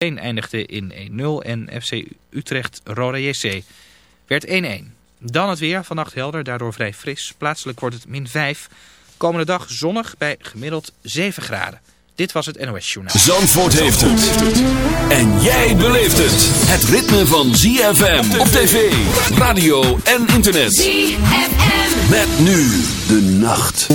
eindigde in 1-0 en FC Utrecht Roda JC werd 1-1. Dan het weer, vannacht helder, daardoor vrij fris. Plaatselijk wordt het min 5. Komende dag zonnig bij gemiddeld 7 graden. Dit was het NOS Journaal. Zandvoort heeft het. En jij beleeft het. Het ritme van ZFM op tv, radio en internet. ZFM. Met nu de nacht.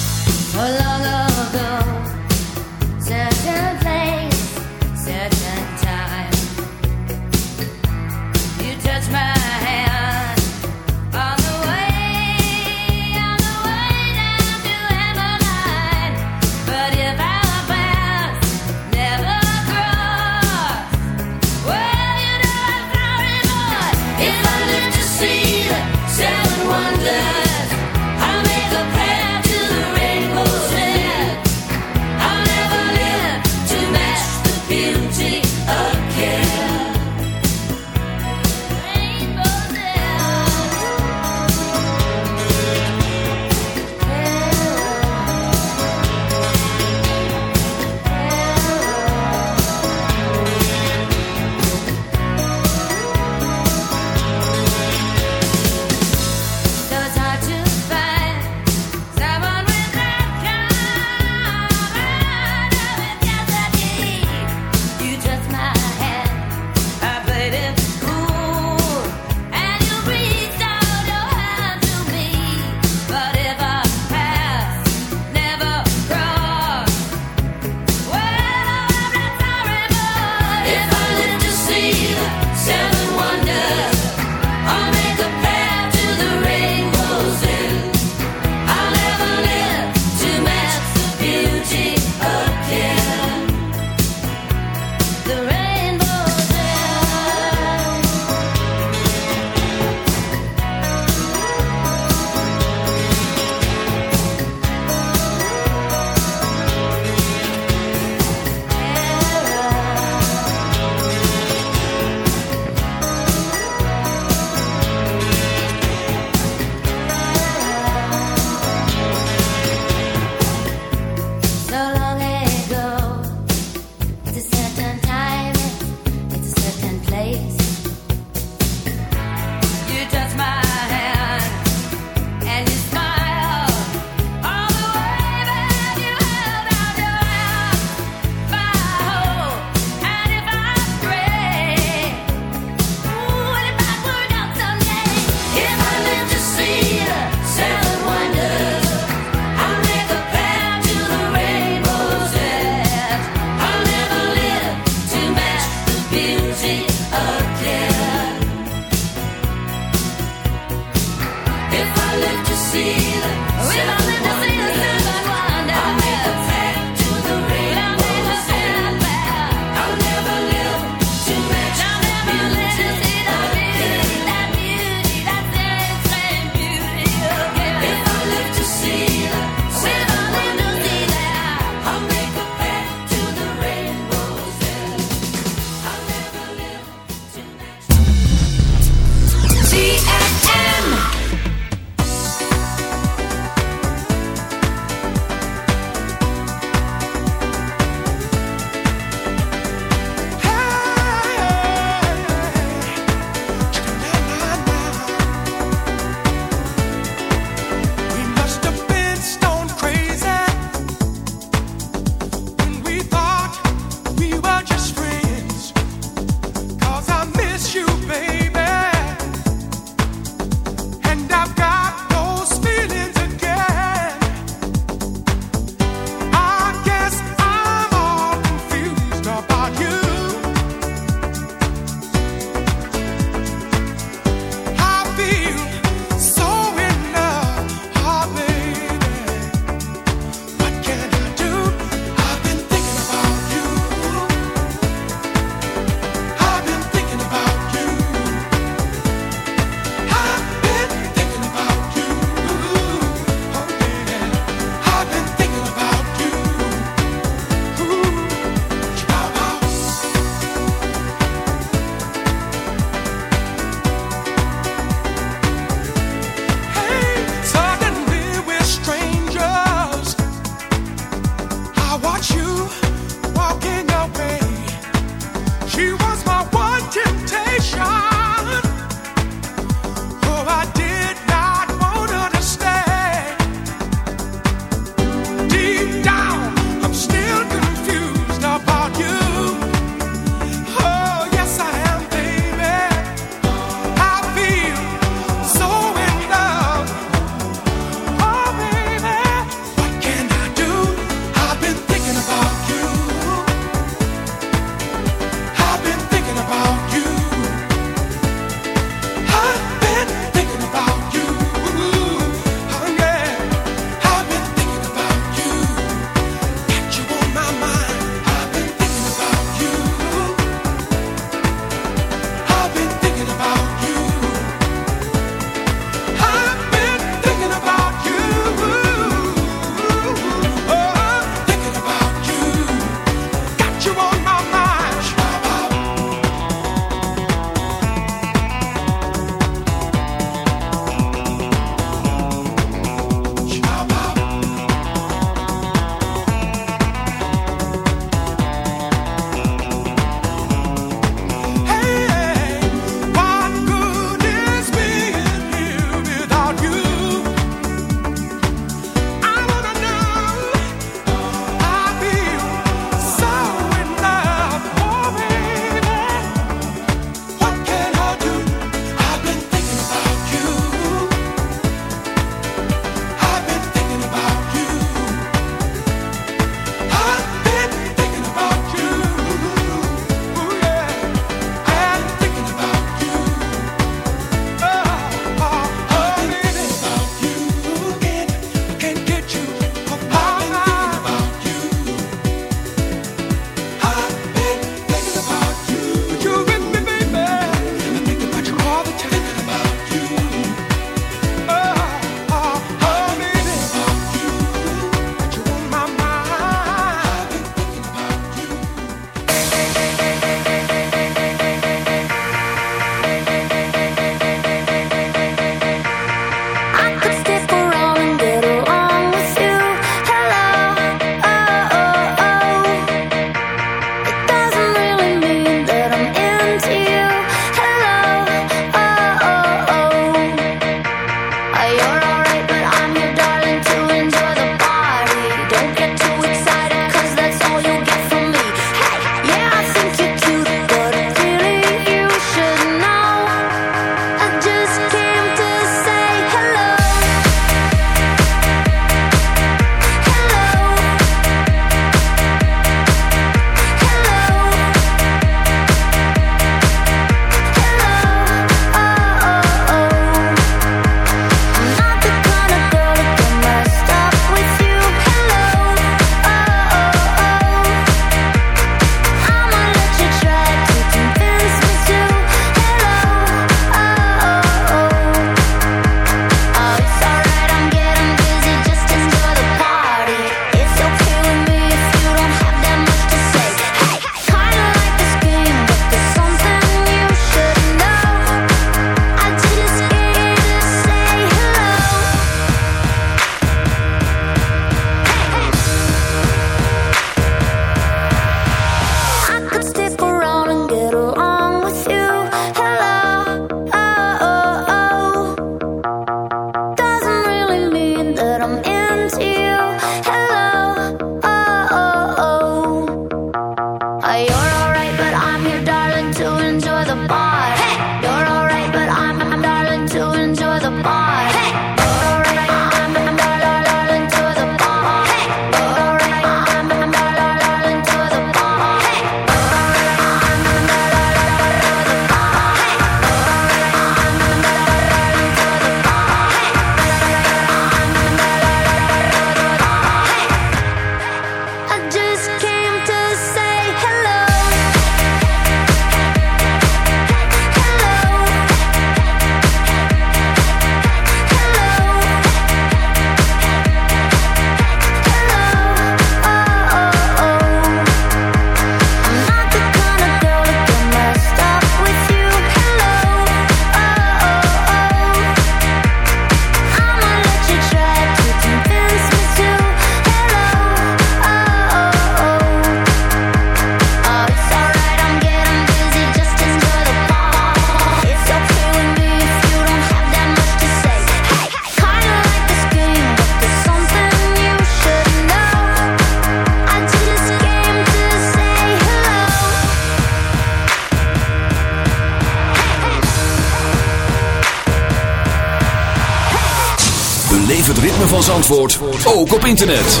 Beleef het ritme van Zandvoort, ook op internet.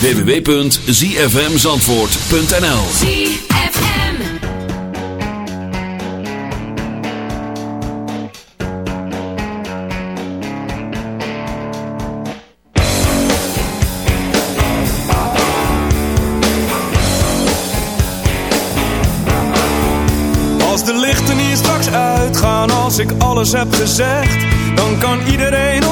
www.zfmzandvoort.nl ZFM. Als de lichten hier straks uitgaan, als ik alles heb gezegd, dan kan iedereen op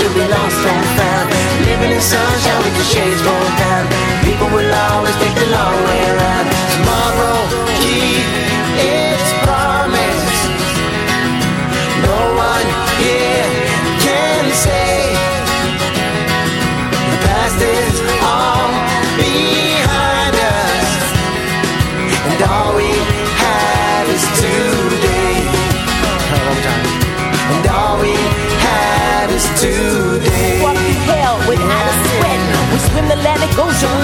to be lost and found. Living in sunshine with the shades rolled down. People will always take the long way around. 高手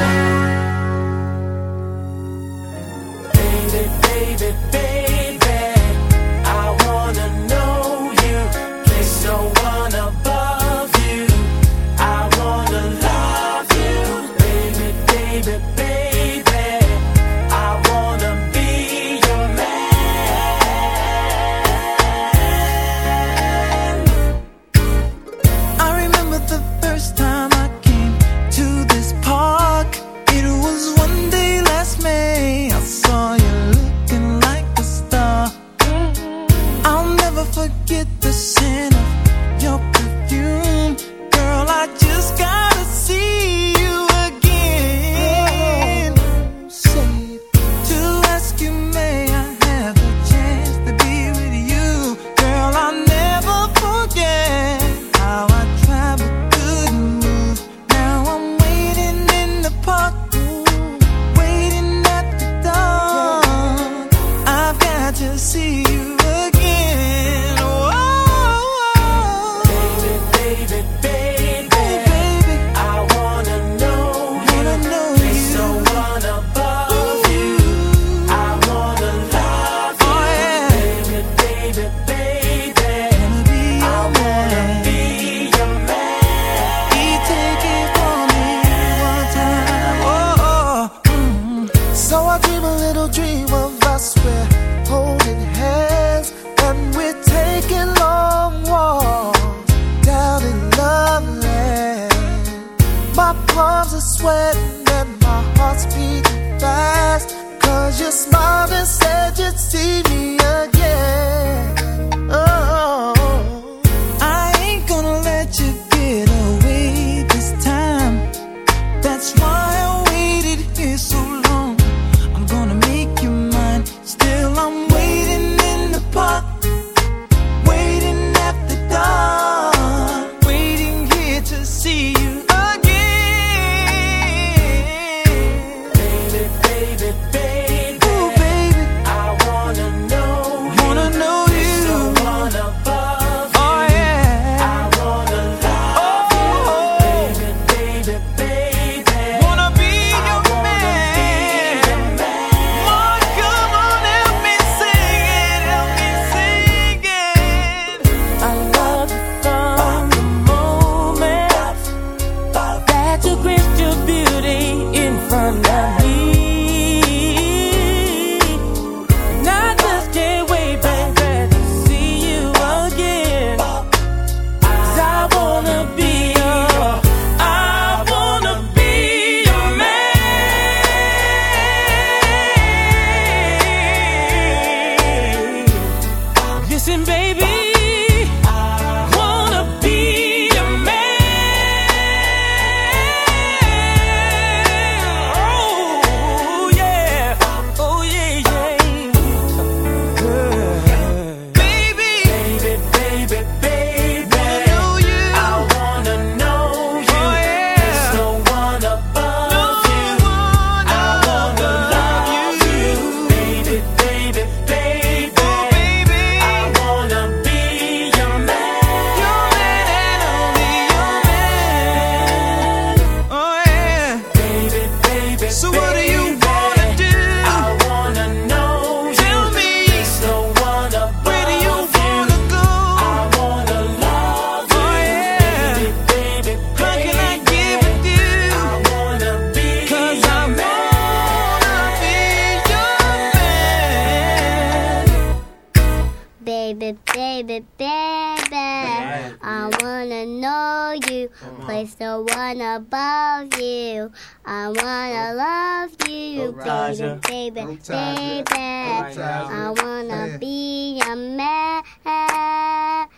wanna love you. I wanna love you, baby, baby, baby. I wanna be a man.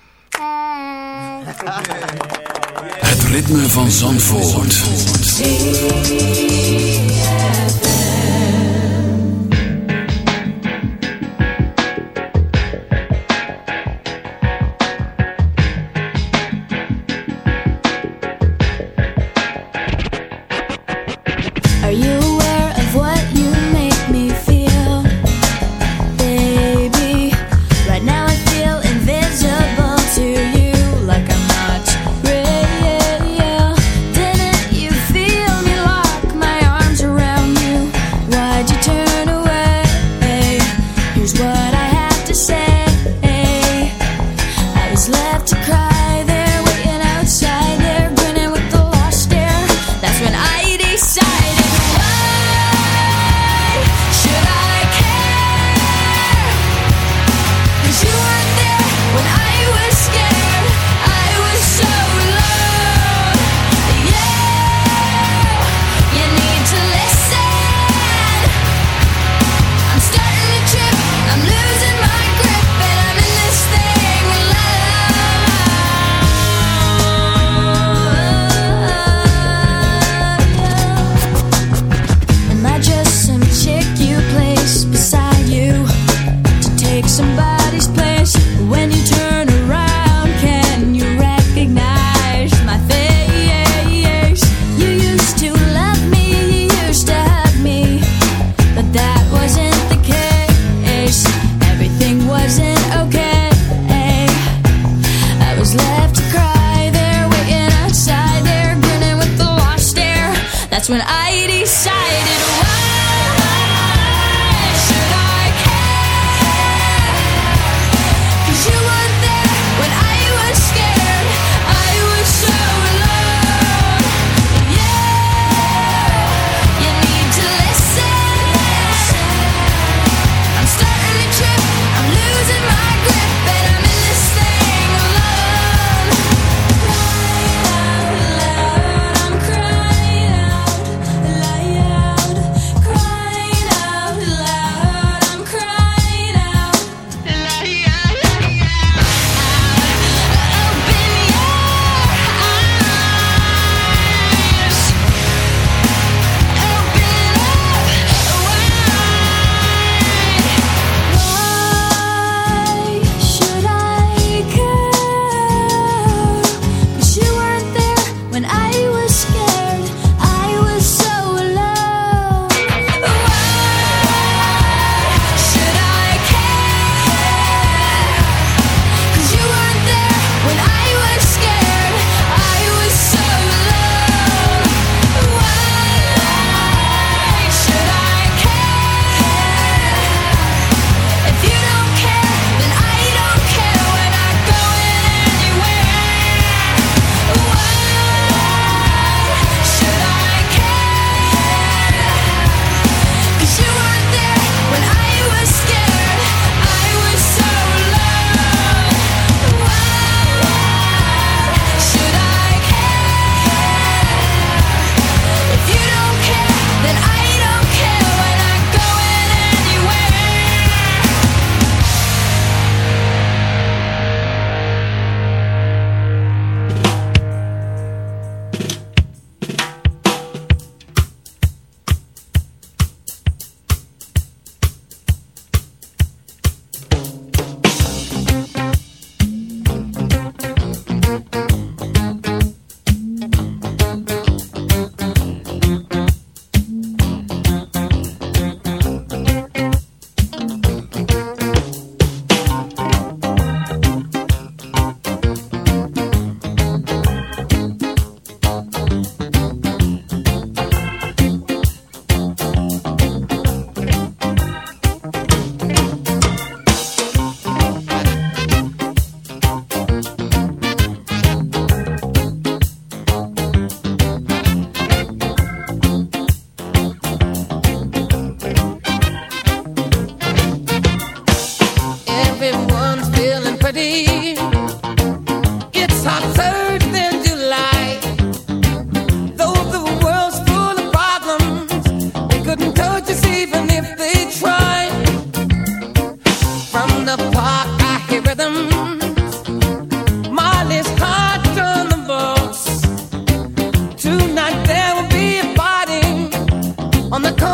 Het ritme van Zandvoort. Tonight there will be a party on the.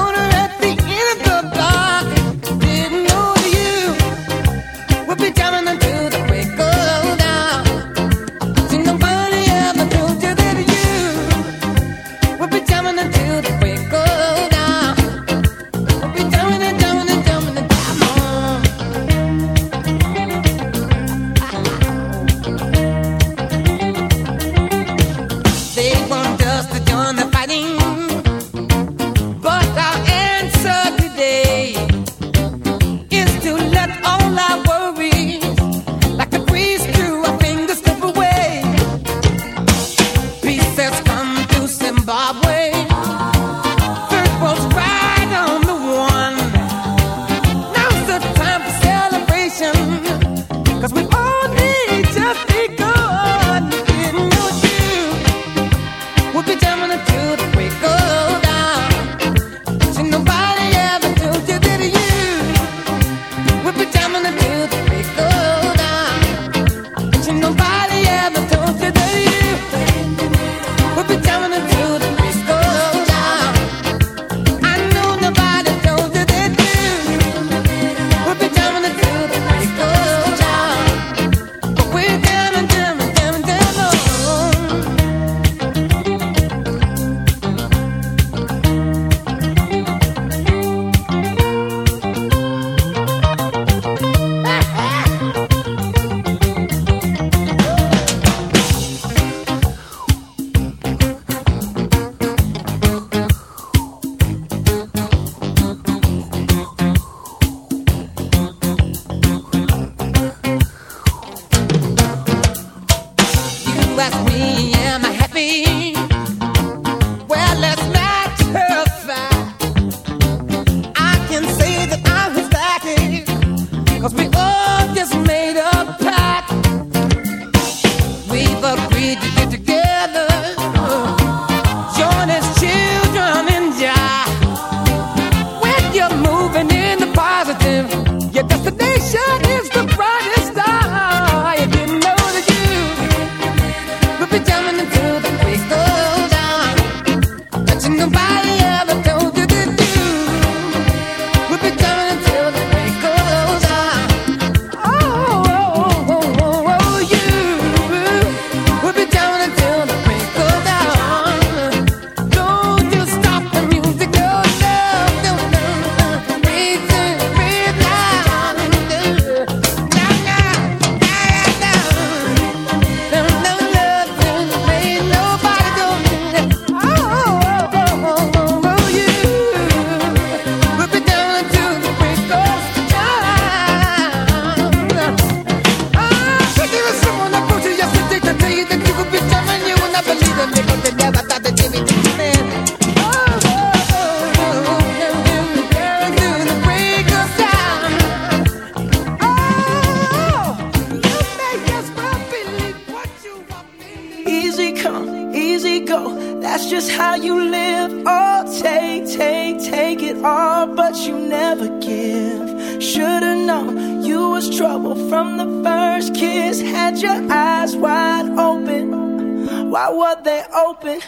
they open.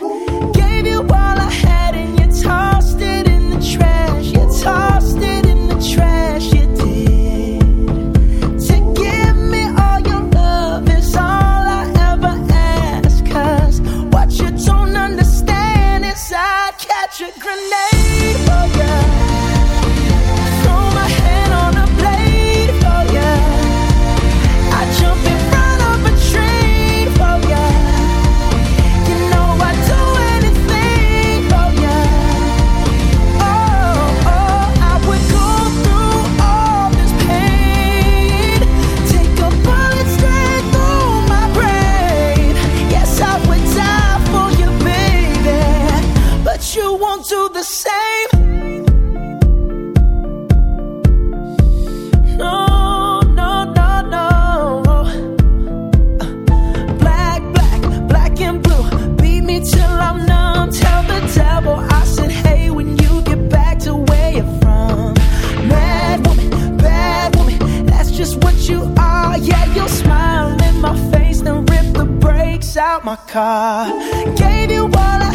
Gave you all I had. out my car. Gave you all I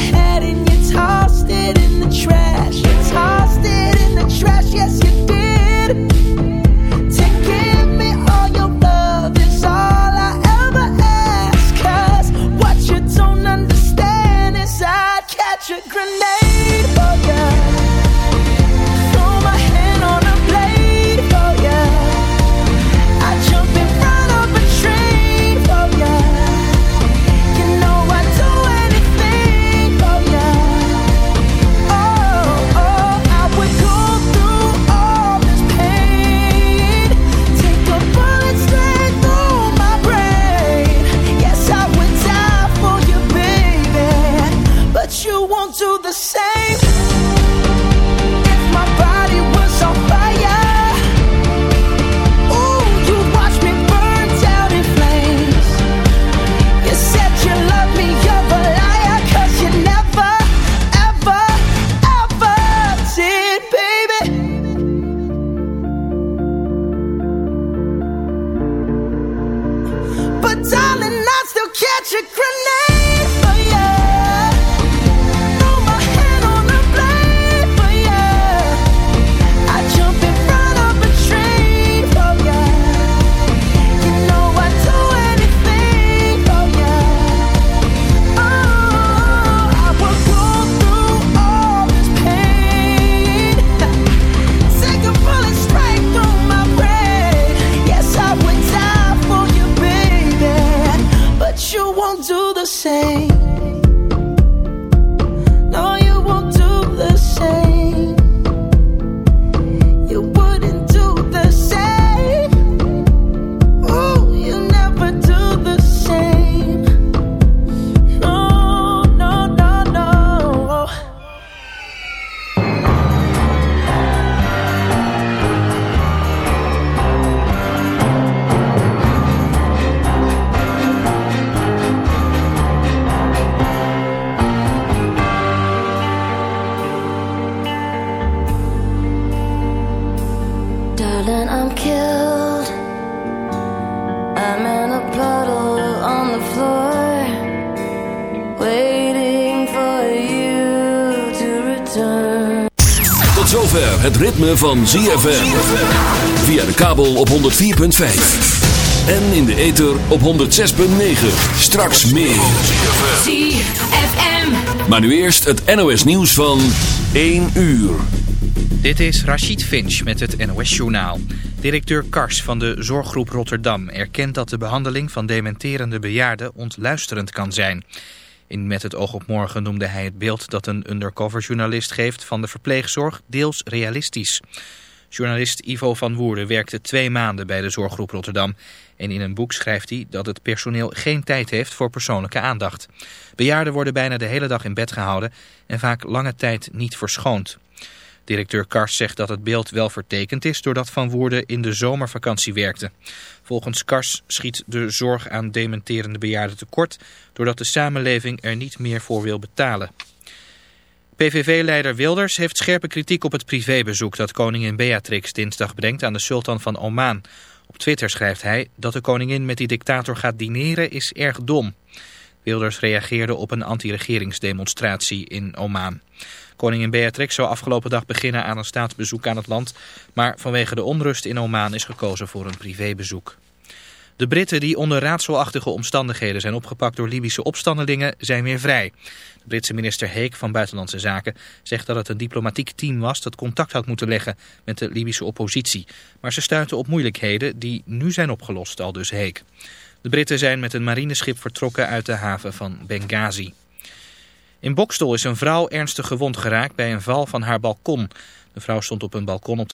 waiting for you to return. Tot zover het ritme van ZFM. Via de kabel op 104.5. En in de ether op 106.9. Straks meer. ZFM. Maar nu eerst het NOS nieuws van 1 uur. Dit is Rachid Finch met het NOS-journaal. Directeur Kars van de Zorggroep Rotterdam erkent dat de behandeling van dementerende bejaarden ontluisterend kan zijn. In Met het oog op morgen noemde hij het beeld dat een undercover-journalist geeft van de verpleegzorg deels realistisch. Journalist Ivo van Woerden werkte twee maanden bij de Zorggroep Rotterdam. En in een boek schrijft hij dat het personeel geen tijd heeft voor persoonlijke aandacht. Bejaarden worden bijna de hele dag in bed gehouden en vaak lange tijd niet verschoond. Directeur Kars zegt dat het beeld wel vertekend is doordat Van Woerden in de zomervakantie werkte. Volgens Kars schiet de zorg aan dementerende bejaarden tekort doordat de samenleving er niet meer voor wil betalen. PVV-leider Wilders heeft scherpe kritiek op het privébezoek dat koningin Beatrix dinsdag brengt aan de sultan van Oman. Op Twitter schrijft hij dat de koningin met die dictator gaat dineren is erg dom. Wilders reageerde op een anti-regeringsdemonstratie in Oman. Koningin Beatrix zou afgelopen dag beginnen aan een staatsbezoek aan het land, maar vanwege de onrust in Oman is gekozen voor een privébezoek. De Britten die onder raadselachtige omstandigheden zijn opgepakt door Libische opstandelingen zijn weer vrij. De Britse minister Heek van Buitenlandse Zaken zegt dat het een diplomatiek team was dat contact had moeten leggen met de Libische oppositie. Maar ze stuiten op moeilijkheden die nu zijn opgelost, al dus Heek. De Britten zijn met een marineschip vertrokken uit de haven van Benghazi. In Bokstel is een vrouw ernstig gewond geraakt bij een val van haar balkon. De vrouw stond op een balkon op